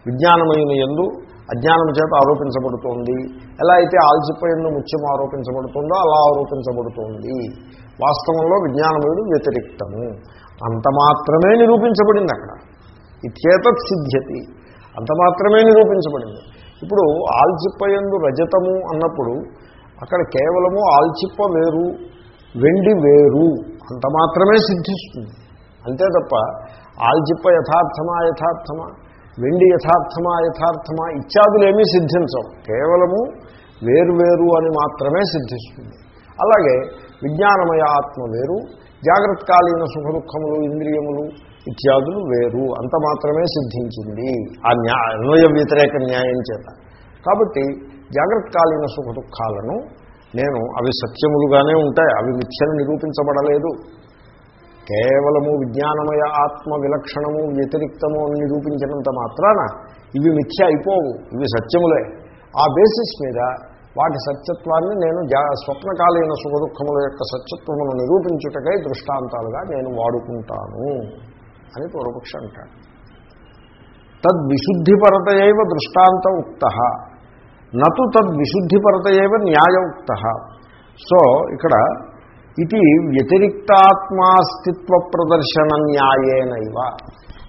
విజ్ఞానమైన ఎందు అజ్ఞానం చేత ఆరోపించబడుతోంది. ఎలా అయితే ఆల్చిపోయిన ముత్యం ఆరోపించబడుతుందో అలా ఆరోపించబడుతోంది. వాస్తవంలో విజ్ఞానముడు వ్యతిరిక్తము. అంత మాత్రమే నిరూపించబడింది అక్కడ. ఇత్యేతత్ సిద్ధ్యతి. అంత మాత్రమే నిరూపించబడింది. ఇప్పుడు ఆల్చిప్పయందు రజతము అన్నప్పుడు అక్కడ కేవలము ఆల్చిప్ప వేరు వెండి వేరు అంత మాత్రమే సిద్ధిస్తుంది. అంతే తప్ప ఆల్చిప్ప యథార్థమా యథార్థమా వెండి యథార్థమా యథార్థమా ఇత్యాదులేమీ సిద్ధించవు. కేవలము వేరు వేరు అని మాత్రమే సిద్ధిస్తుంది. అలాగే విజ్ఞానమయ ఆత్మ వేరు జాగ్రత్తకాలీన సుఖ దుఃఖములు ఇంద్రియములు ఇత్యాదులు వేరు. అంత మాత్రమే సిద్ధించింది. ఆ న్యా అన్వయ వ్యతిరేక న్యాయం చేత. కాబట్టి జాగ్రత్తకాలీన సుఖ దుఃఖాలను నేను అవి సత్యములుగానే ఉంటాయి అవి మిథ్యను నిరూపించబడలేదు. కేవలము విజ్ఞానమయ ఆత్మ విలక్షణము వ్యతిరిక్తము అని నిరూపించినంత మాత్రాన ఇవి మిథ్య అయిపోవు ఇవి సత్యములే. ఆ బేసిస్ మీద వాటి సత్యత్వాన్ని నేను జా స్వప్నకాలీన సుఖదుఖముల యొక్క సత్యత్వమును నిరూపించుటకై దృష్టాంతాలుగా నేను వాడుకుంటాను అని పూర్వపక్ష అంటాడు. తద్విశుద్ధిపరతయవ దృష్టాంత ఉక్త. నతు తద్విశుద్ధిపరతయవ న్యాయ ఉక్త. సో ఇక్కడ ఇది వ్యతిరిక్తాత్మాస్తిత్వ ప్రదర్శన న్యాయేనైవ.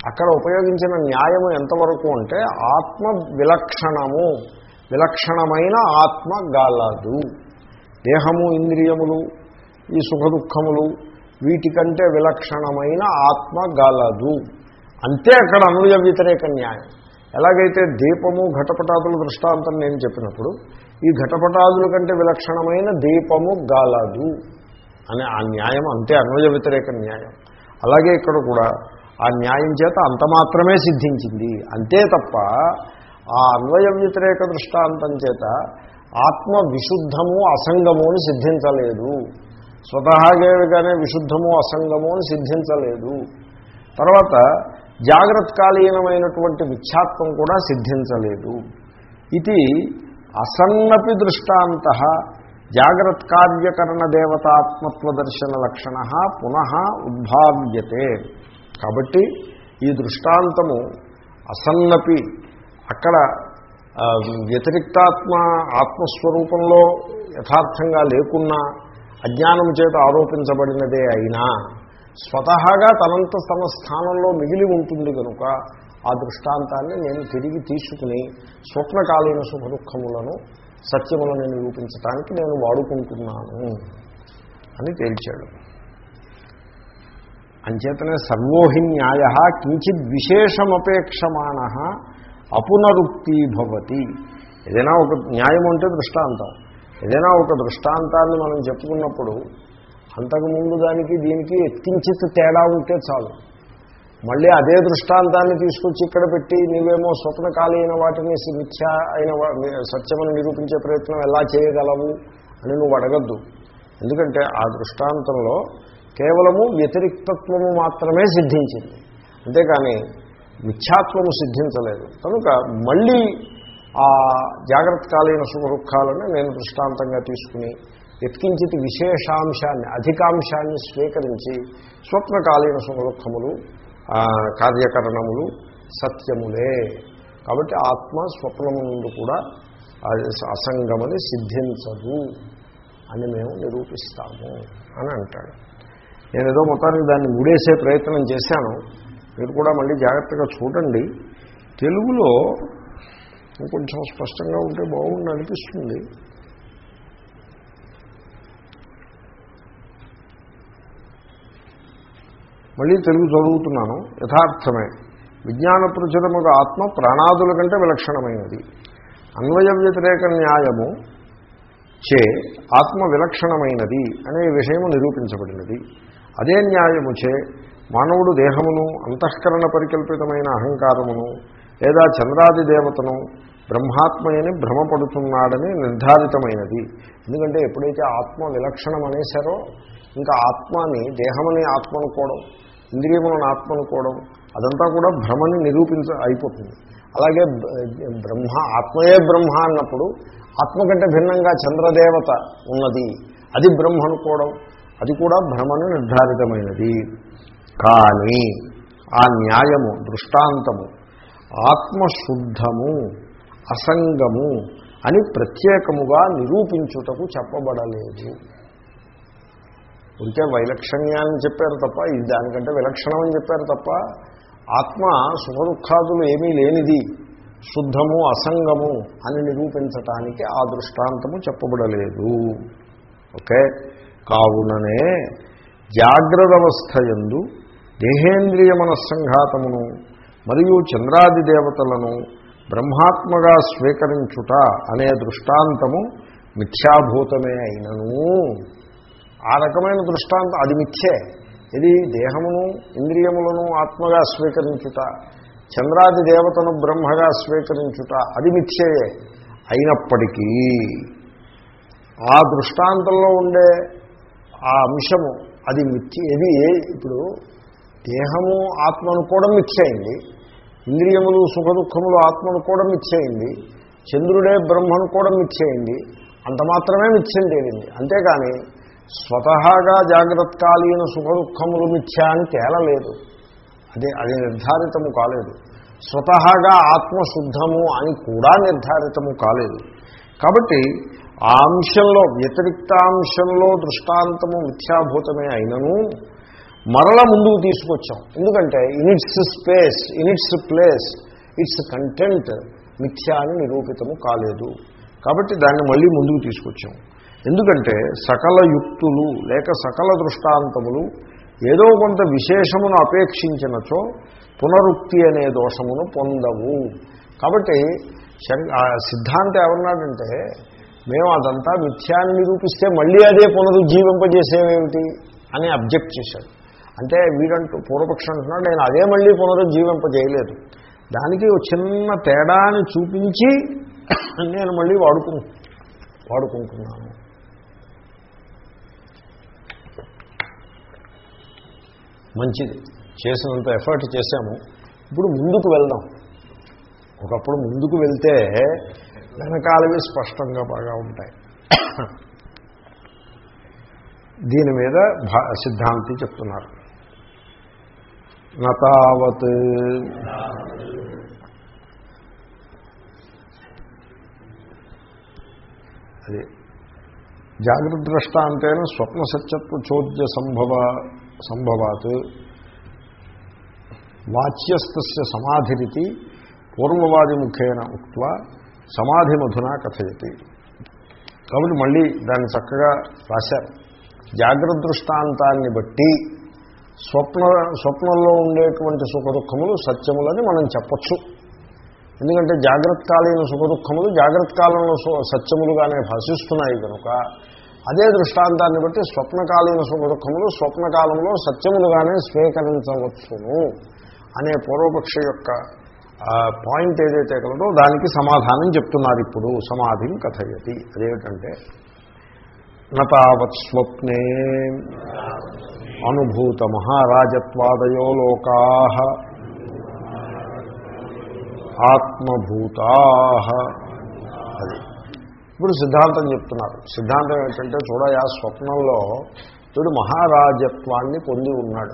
అక్కడ ఉపయోగించిన న్యాయము ఎంతవరకు అంటే ఆత్మ విలక్షణము విలక్షణమైన ఆత్మ గాలదు. దేహము ఇంద్రియములు ఈ సుఖ దుఃఖములు వీటికంటే విలక్షణమైన ఆత్మ గాలదు. అంతే అక్కడ అన్వయ వ్యతిరేక న్యాయం. ఎలాగైతే దీపము ఘటపటాదుల దృష్టాంతం నేను చెప్పినప్పుడు ఈ ఘటపటాదుల కంటే విలక్షణమైన దీపము గాలదు అనే ఆ న్యాయం అంతే అన్వయ వ్యతిరేక న్యాయం. అలాగే ఇక్కడ కూడా ఆ న్యాయం చేత అంత మాత్రమే సిద్ధించింది. అంతే తప్ప ఆ అన్వయ వ్యతిరేక దృష్టాంతం చేత ఆత్మ విశుద్ధము అసంగము అని సిద్ధించలేదు. స్వతహాగేవిగానే విశుద్ధము అసంగము అని సిద్ధించలేదు. తర్వాత జాగ్రత్తకాలీనమైనటువంటి మిథ్యాత్వం కూడా సిద్ధించలేదు. ఇది అసన్నపి దృష్టాంత జాగ్రత్త కార్యకరణ దేవతాత్మత్వ దర్శన లక్షణ పునః ఉద్భావ్యతే. కాబట్టి ఈ దృష్టాంతము అసన్నపి అక్కడ వ్యతిరిక్తాత్మ ఆత్మస్వరూపంలో యథార్థంగా లేకున్నా అజ్ఞానం చేత ఆరోపించబడినదే అయినా స్వతహాగా తనంత తన స్థానంలో మిగిలి ఉంటుంది కనుక ఆ దృష్టాంతాన్ని నేను తిరిగి తీసుకుని స్వప్నకాలీన సుఖ దుఃఖములను సత్యములను నిరూపించటానికి నేను వాడుకుంటున్నాను అని తేల్చాడు. అంచేతనే సర్వోహి న్యాయ కించిత్ విశేషమపేక్షమాణ అపునరుక్తి భవతి ఏదైనా ఒక న్యాయం అంటే దృష్టాంతం. ఏదైనా ఒక దృష్టాంతాన్ని మనం చెప్పుకున్నప్పుడు అంతకుముందు దానికి దీనికి ఎత్తించిత తేడా ఉంటే చాలు. మళ్ళీ అదే దృష్టాంతాన్ని తీసుకొచ్చి ఇక్కడ పెట్టి నీవేమో స్వప్నకాలీన వాటిని మిథ్య అయిన సత్యమని నిరూపించే ప్రయత్నం ఎలా చేయగలవు అని నువ్వు అడగద్దు. ఎందుకంటే ఆ దృష్టాంతంలో కేవలము వ్యతిరిక్తత్వము మాత్రమే సిద్ధించింది. అంతేకాని మిథ్యాత్వము సిద్ధించలేదు. కనుక మళ్ళీ ఆ జాగ్రత్తకాలీన సుఖ నేను దృష్టాంతంగా తీసుకుని ఎత్కించిత్ విశేషాంశాన్ని అధికాంశాన్ని స్వీకరించి స్వప్నకాలీన సుఖ కార్యకరణములు సత్యములే. కాబట్టి ఆత్మ స్వప్నము నుండి కూడా అసంగమని సిద్ధించదు అని మేము నిరూపిస్తాము అని అంటాడు. నేను ఏదో మొత్తానికి దాన్ని ముడేసే ప్రయత్నం చేశాను. మీరు కూడా మళ్ళీ జాగ్రత్తగా చూడండి. తెలుగులో ఇంకొంచెం స్పష్టంగా ఉంటే బాగుండి అనిపిస్తుంది. మళ్ళీ తెలుగు చదువుతున్నాను. యథార్థమే. విజ్ఞాన ప్రచురముగా ఆత్మ ప్రాణాదుల కంటే విలక్షణమైనది. అన్వయ వ్యతిరేక న్యాయము చే ఆత్మ విలక్షణమైనది అనే విషయము నిరూపించబడినది. అదే న్యాయము చే మానవుడు దేహమును అంతఃకరణ పరికల్పితమైన అహంకారమును లేదా చంద్రాది దేవతను బ్రహ్మాత్మయని భ్రమపడుతున్నాడని నిర్ధారితమైనది. ఎందుకంటే ఎప్పుడైతే ఆత్మ విలక్షణం అనేశారో ఇంకా ఆత్మని దేహమని ఆత్మ అనుకోవడం ఇంద్రియములను ఆత్మ అనుకోవడం అదంతా కూడా భ్రమని నిరూపించ అయిపోతుంది. అలాగే బ్రహ్మ ఆత్మయే బ్రహ్మ అన్నప్పుడు ఆత్మ కంటే భిన్నంగా చంద్రదేవత ఉన్నది. అది బ్రహ్మ అనుకోవడం అది కూడా భ్రమను నిర్ధారితమైనది. కానీ ఆ న్యాయము దృష్టాంతము ఆత్మశుద్ధము అసంగము అని ప్రత్యేకముగా నిరూపించుటకు చెప్పబడలేదు. ఉంటే వైలక్షణ్యాన్ని చెప్పారు తప్ప ఇది దానికంటే విలక్షణం అని చెప్పారు తప్ప ఆత్మ సుఖదుఖాదులు ఏమీ లేనిది శుద్ధము అసంగము అని నిరూపించటానికి ఆ దృష్టాంతము చెప్పబడలేదు. ఓకే? కావుననే జాగ్రత్త అవస్థ ఎందు దేహేంద్రియ మనస్సంఘాతమును మరియు చంద్రాది దేవతలను బ్రహ్మాత్మగా స్వీకరించుట అనే దృష్టాంతము మిథ్యాభూతమే అయినను. ఆ రకమైన దృష్టాంతం అది మిథ్యే. ఇది దేహమును ఇంద్రియములను ఆత్మగా స్వీకరించుట చంద్రాది దేవతను బ్రహ్మగా స్వీకరించుట అది మిథ్యయే అయినప్పటికీ. ఆ దృష్టాంతంలో ఉండే ఆ అంశము అది మిథ్య ఇది ఇప్పుడు దేహము ఆత్మను కూడా మిక్స్ అయింది ఇంద్రియములు సుఖ దుఃఖములు ఆత్మను కూడా మిక్స్ అయింది చంద్రుడే బ్రహ్మను కూడా మిక్స్ అయింది అంత మాత్రమే మిథ్యం తేలింది అంతేకాని స్వతహాగా జాగ్రత్తకాలీన సుఖ దుఃఖములు మిథ్య అని తేలలేదు. అది అది నిర్ధారితము కాలేదు. స్వతహాగా ఆత్మశుద్ధము అని కూడా నిర్ధారితము కాలేదు. కాబట్టి ఆ అంశంలో వ్యతిరిక్తాంశంలో దృష్టాంతము మిథ్యాభూతమే అయినను మరల ముందుకు తీసుకొచ్చాం. ఎందుకంటే in its space in its place its content మిథ్యా అని నిరూపితము కాలేదు. కాబట్టి దాన్ని మళ్ళీ ముందుకు తీసుకొచ్చాం. ఎందుకంటే సకల యుక్తులు లేక సకల దృష్టాంతములు ఏదో కొంత విశేషమును అపేక్షించినచో పునరుక్తి అనే దోషమును పొందవు. కాబట్టి సిద్ధాంతం ఏమన్నాడంటే మేము అదంతా మిథ్యాన్ని నిరూపిస్తే మళ్ళీ అదే పునరుజ్జీవింపజేసేవేమిటి అని అబ్జెక్ట్ చేశాడు. అంటే వీడంటూ పూర్వపక్షం అంటున్నాడు నేను అదే మళ్ళీ పునరుజ్జీవింపజేయలేదు. దానికి ఒక చిన్న తేడాని చూపించి నేను మళ్ళీ వాడుకు వాడుకుంటున్నాను. మంచిది. చేసినంత ఎఫర్ట్ చేశాము. ఇప్పుడు ముందుకు వెళ్దాం. ఒకప్పుడు ముందుకు వెళ్తే వెనకాలవి స్పష్టంగా బాగా ఉంటాయి. దీని మీద భా సిద్ధాంతి చెప్తున్నారు. నతావత్. అది జాగ్రత్త దృష్టాంతేన స్వప్న సత్యత్వ చోద్య సంభవ సంభవాత్. వాచ్యస్థ సమాధిరితి పూర్వవాది ముఖేన ఉక్వా సమాధి మధునా కథయతి. కాబట్టి మళ్ళీ దాన్ని చక్కగా రాశారు. జాగ్రత్త దృష్టాంతాన్ని బట్టి స్వప్న స్వప్నంలో ఉండేటువంటి సుఖ దుఃఖములు సత్యములని మనం చెప్పచ్చు. ఎందుకంటే జాగ్రత్తకాలీన సుఖ దుఃఖములు జాగ్రత్త కాలంలో సత్యములుగానే భాషిస్తున్నాయి కనుక అదే దృష్టాంతాన్ని బట్టి స్వప్నకాలీన సుఖ దుఃఖములు స్వప్నకాలంలో సత్యములుగానే స్వీకరించవచ్చును అనే పూర్వపక్ష యొక్క పాయింట్ ఏదైతే కలదో దానికి సమాధానం చెప్తున్నారు ఇప్పుడు సమాధిని కథయతి. అదేమిటంటే నతావత్ స్వప్నే అనుభూత మహారాజత్వాదయో లోకా. ఆత్మభూతా. అది. ఇప్పుడు సిద్ధాంతం చెప్తున్నారు. సిద్ధాంతం ఏంటంటే చూడయా స్వప్నంలో వీడు మహారాజత్వాన్ని పొంది ఉన్నాడు.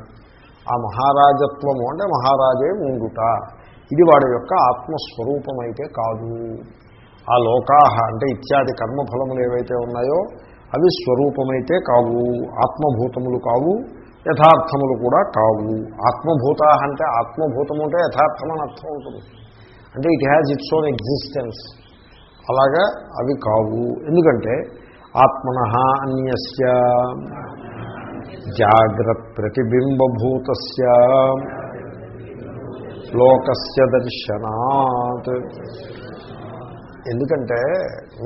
ఆ మహారాజత్వము అంటే మహారాజే ఉండుట. ఇది వాడి యొక్క ఆత్మస్వరూపం అయితే కాదు. ఆ లోకాహ అంటే ఇత్యాది కర్మఫలములు ఏవైతే ఉన్నాయో అవి స్వరూపమైతే కావు. ఆత్మభూతములు కావు. యథార్థములు కూడా కావు. ఆత్మభూత అంటే ఆత్మభూతం అంటే యథార్థమని అర్థం అవుతుంది. అంటే it has its own existence అలాగా అవి కావు. ఎందుకంటే ఆత్మన అన్యస్య జాగ్రత్త ప్రతిబింబభూత లోకస్య దర్శనాత్. ఎందుకంటే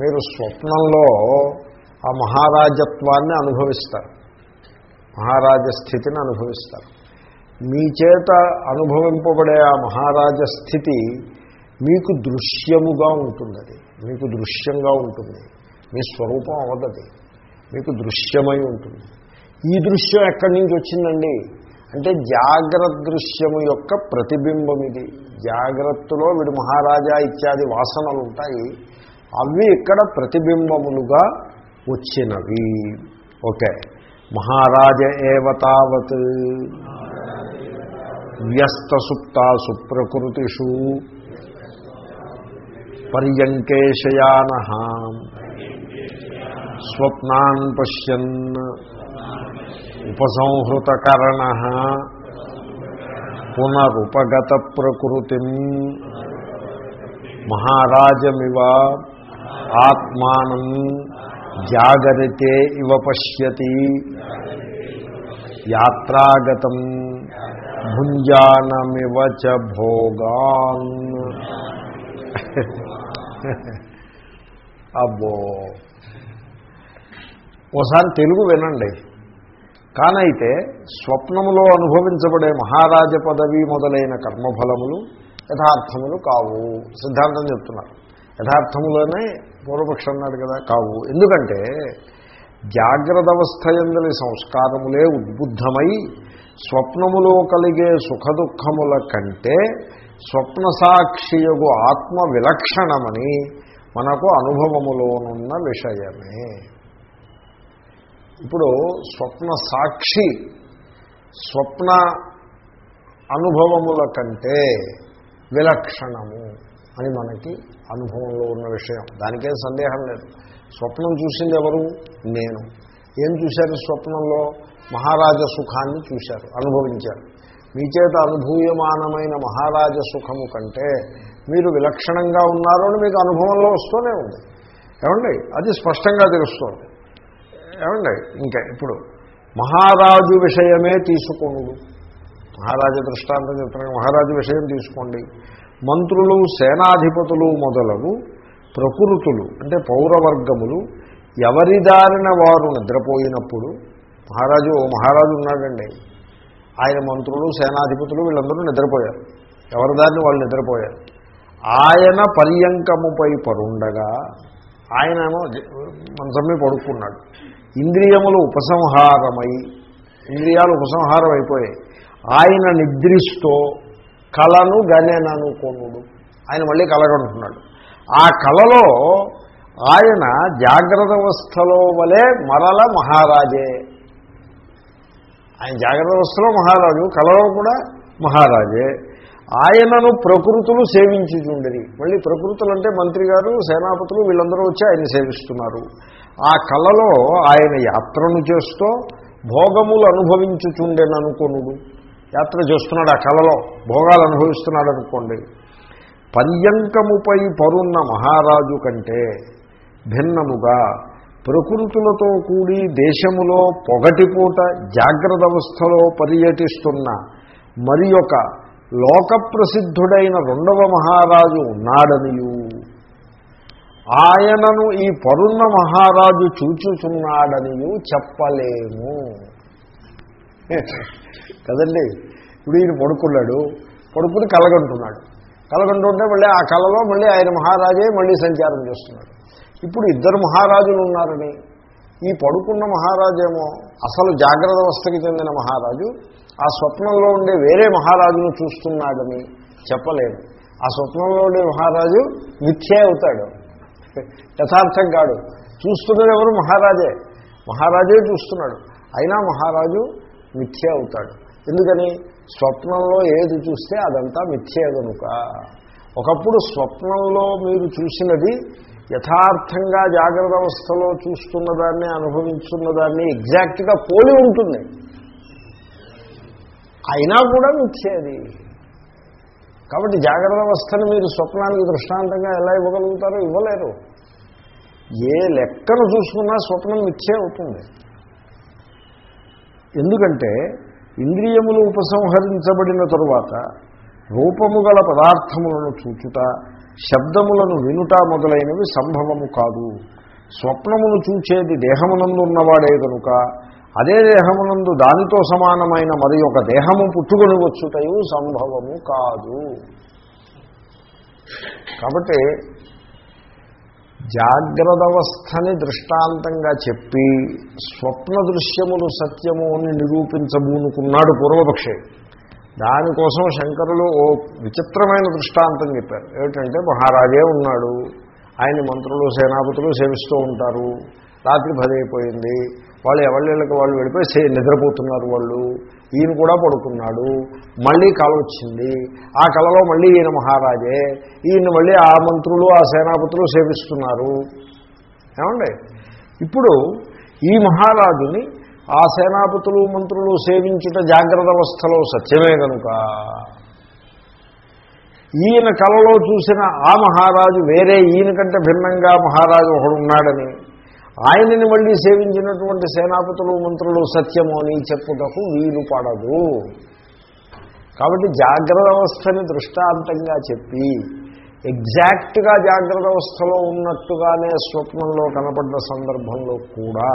మీరు స్వప్నంలో ఆ మహారాజత్వాన్ని అనుభవిస్తారు. మహారాజ స్థితిని అనుభవిస్తారు. మీ చేత అనుభవింపబడే ఆ మహారాజ స్థితి మీకు దృశ్యముగా ఉంటుంది అది మీకు దృశ్యంగా ఉంటుంది. మీ స్వరూపం అవదది. మీకు దృశ్యమై ఉంటుంది. ఈ దృశ్యం ఎక్కడి నుంచి వచ్చిందండి? అంటే జాగ్రత్త దృశ్యము యొక్క ప్రతిబింబం ఇది. జాగ్రత్తలో వీడు మహారాజా ఇత్యాది వాసనలు ఉంటాయి. అవి ఇక్కడ ప్రతిబింబములుగా వచ్చినవి. ఓకే. మహారాజ ఏవతావత్ వ్యస్తసుప్తాసు సుప్రకృతిషు పర్యంకేశయాన స్వప్నాన్ పశ్యన్ ఉపసంహృతకరణ. పునరుపగత ప్రకృతి మహారాజమివ ఆత్మానం జాగరితే ఇవ పశ్యతి. యాత్రాగతం భుంజానమివ చ భోగాన్. అబ్బో. ఓసారి తెలుగు వినండి. కానైతే స్వప్నములో అనుభవించబడే మహారాజ పదవి మొదలైన కర్మఫలములు యథార్థములు కావు. సిద్ధాంతం చెప్తున్నారు. యథార్థములోనే పూర్వపక్షం అన్నాడు కదా కావు. ఎందుకంటే జాగ్రత్త అవస్థ ఎందలి సంస్కారములే ఉద్బుద్ధమై స్వప్నములో కలిగే సుఖదుఖముల కంటే స్వప్న సాక్షియగు ఆత్మ విలక్షణమని మనకు అనుభవములోనున్న విషయమే. ఇప్పుడు స్వప్న సాక్షి స్వప్న అనుభవముల కంటే విలక్షణము. అని మనకి అనుభవంలో ఉన్న విషయం. దానికేం సందేహం లేదు. స్వప్నం చూసింది ఎవరు? నేను. ఏం చూశారు స్వప్నంలో? మహారాజ సుఖాన్ని చూశారు అనుభవించారు. మీ చేత అనుభూయమానమైన మహారాజ సుఖము కంటే మీరు విలక్షణంగా ఉన్నారు అని మీకు అనుభవంలో వస్తూనే ఉంది. ఏమండి? అది స్పష్టంగా తెలుస్తోంది. ఏమండి? ఇంకా ఇప్పుడు మహారాజు విషయమే తీసుకొనుడు. మహారాజ దృష్టాంతం చెప్తున్నాను మహారాజు విషయం తీసుకోండి. మంత్రులు సేనాధిపతులు మొదలగు ప్రకృతులు అంటే పౌరవర్గములు ఎవరి దారిన వారు నిద్రపోయినప్పుడు మహారాజు ఓ మహారాజు ఉన్నాడండి. ఆయన మంత్రులు సేనాధిపతులు వీళ్ళందరూ నిద్రపోయారు. ఎవరిదారిని వాళ్ళు నిద్రపోయారు. ఆయన పర్యంకముపై పరుండగా ఆయనేమో మనసమ్మి పడుకున్నాడు. ఇంద్రియములు ఉపసంహారమై ఇంద్రియాలు ఉపసంహారం అయిపోయాయి ఆయన నిద్రిస్తూ కళను గనెననుకోనుడు ఆయన మళ్ళీ కలగంటున్నాడు. ఆ కళలో ఆయన జాగ్రత్త అవస్థలో వలె మరల మహారాజే. ఆయన జాగ్రత్త అవస్థలో మహారాజు కళలో కూడా మహారాజే. ఆయనను ప్రకృతులు సేవించుచుండరి. మళ్ళీ ప్రకృతులు అంటే మంత్రి గారు సేనాపతులు వీళ్ళందరూ వచ్చి ఆయన సేవిస్తున్నారు. ఆ కళలో ఆయన యాత్రను చేస్తూ భోగములు అనుభవించుచుండెననుకొనుడు. యాత్ర చేస్తున్నాడు ఆ కళలో భోగాలు అనుభవిస్తున్నాడు అనుకోండి. పర్యంకముపై పరున్న మహారాజు కంటే భిన్నముగా ప్రకృతులతో కూడి దేశములో పొగటిపూట జాగ్రత్త అవస్థలో పర్యటిస్తున్న మరి ఒక లోకప్రసిద్ధుడైన రెండవ మహారాజు ఉన్నాడనియు. ఆయనను ఈ పరున్న మహారాజు చూచుచున్నాడనియు చెప్పలేము. కదండి? ఇప్పుడు ఈయన పడుకున్నాడు. పడుకుని కలగంటున్నాడు. కలగంటుంటే మళ్ళీ ఆ కళలో మళ్ళీ ఆయన మహారాజే మళ్ళీ సంచారం చేస్తున్నాడు. ఇప్పుడు ఇద్దరు మహారాజులు ఉన్నారని. ఈ పడుకున్న మహారాజేమో అసలు జాగ్రత్త అవస్థకి చెందిన మహారాజు ఆ స్వప్నంలో ఉండే వేరే మహారాజును చూస్తున్నాడని చెప్పలేదు ఆ స్వప్నంలో ఉండే మహారాజు మిథ్యే అవుతాడు. యథార్థం కాడు చూస్తున్నది ఎవరు? మహారాజే. మహారాజే చూస్తున్నాడు. అయినా మహారాజు మిథ్య అవుతాడు. ఎందుకని? స్వప్నంలో ఏది చూస్తే అదంతా మిథ్యే కనుక ఒకప్పుడు స్వప్నంలో మీరు చూసినది యథార్థంగా జాగ్రత్త అవస్థలో చూస్తున్న దాన్ని అనుభవించున్న దాన్ని ఎగ్జాక్ట్గా పోలి ఉంటుంది. అయినా కూడా మిథ్యే కాబట్టి జాగ్రత్త అవస్థను మీరు స్వప్నానికి దృష్టాంతంగా ఎలా ఇవ్వగలుగుతారో ఇవ్వలేరు. ఏ లెక్కను చూసుకున్నా స్వప్నం మిథ్యే అవుతుంది. ఎందుకంటే ఇంద్రియములు ఉపసంహరించబడిన తరువాత రూపము గల పదార్థములను చూచుట శబ్దములను వినుట మొదలైనవి సంభవము కాదు. స్వప్నమును చూచేది దేహమునందు ఉన్నవాడే కనుక అదే దేహమునందు దానితో సమానమైన మరి ఒక దేహము పుట్టుకొని వచ్చుటయు సంభవము కాదు. కాబట్టి జాగ్రత్త అవస్థని దృష్టాంతంగా చెప్పి స్వప్న దృశ్యములు సత్యము అని నిరూపించబూనుకున్నాడు పూర్వపక్షే. దానికోసం శంకరులు ఓ విచిత్రమైన దృష్టాంతం చెప్పారు. ఏమిటంటే మహారాజే ఉన్నాడు ఆయన మంత్రులు సేనాపతులు సేవిస్తూ ఉంటారు రాత్రి పదైపోయింది వాళ్ళు ఎవళ్ళకి వాళ్ళు వెళ్ళిపోయి నిద్రపోతున్నారు వాళ్ళు. ఈయన కూడా పడుకున్నాడు. మళ్ళీ కళ వచ్చింది. ఆ కళలో మళ్ళీ ఈయన మహారాజే. ఈయన మళ్ళీ ఆ మంత్రులు ఆ సేనాపతులు సేవిస్తున్నారు. ఏమండి? ఇప్పుడు ఈ మహారాజుని ఆ సేనాపతులు మంత్రులు సేవించుట జాగ్రత్త అవస్థలో సత్యమే కనుక ఈయన కలలో చూసిన ఆ మహారాజు వేరే. ఈయన కంటే భిన్నంగా మహారాజు ఒకడు ఉన్నాడని ఆయనని మళ్ళీ సేవించినటువంటి సేనాపతులు మంత్రులు సత్యము అని చెప్పుటకు వీలు పడదు. కాబట్టి జాగ్రత్త అవస్థని దృష్టాంతంగా చెప్పి ఎగ్జాక్ట్గా జాగ్రత్త అవస్థలో ఉన్నట్టుగానే స్వప్నంలో కనపడ్డ సందర్భంలో కూడా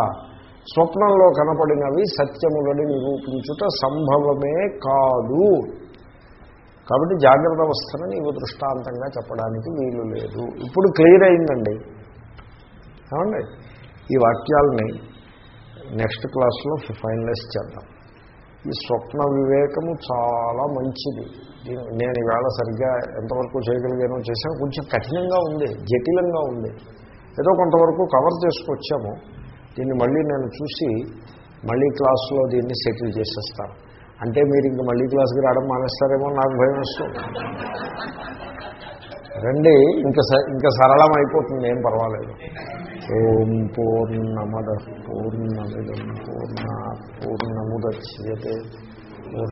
స్వప్నంలో కనపడినవి సత్యములని నిరూపించుట సంభవమే కాదు. కాబట్టి జాగ్రత్త అవస్థను నీవు దృష్టాంతంగా చెప్పడానికి వీలు లేదు. ఇప్పుడు క్లియర్ అయిందండి. ఏమండి? ఈ వాక్యాలని నెక్స్ట్ క్లాస్లో ఫైనలైజ్ చేద్దాం. ఈ స్వప్న వివేకము చాలా మంచిది. నేను ఈవేళ సరిగ్గా ఎంతవరకు చేయగలిగానో చేశాను. కొంచెం కఠినంగా ఉంది జటిలంగా ఉంది. ఏదో కొంతవరకు కవర్ చేసుకొచ్చాము. దీన్ని మళ్ళీ నేను చూసి మళ్ళీ క్లాసులో దీన్ని సెటిల్ చేసేస్తాను. అంటే మీరు ఇంక మళ్ళీ క్లాస్కి రావడం మానేస్తారేమో నాకు భయం వస్తుంది రండి ఇంకా స- ఇంకా సరళం అయిపోతుంది ఏం పర్వాలేదు. ఓం పూర్ణమద పూర్ణమిదం పూర్ణ పూర్ణముద్య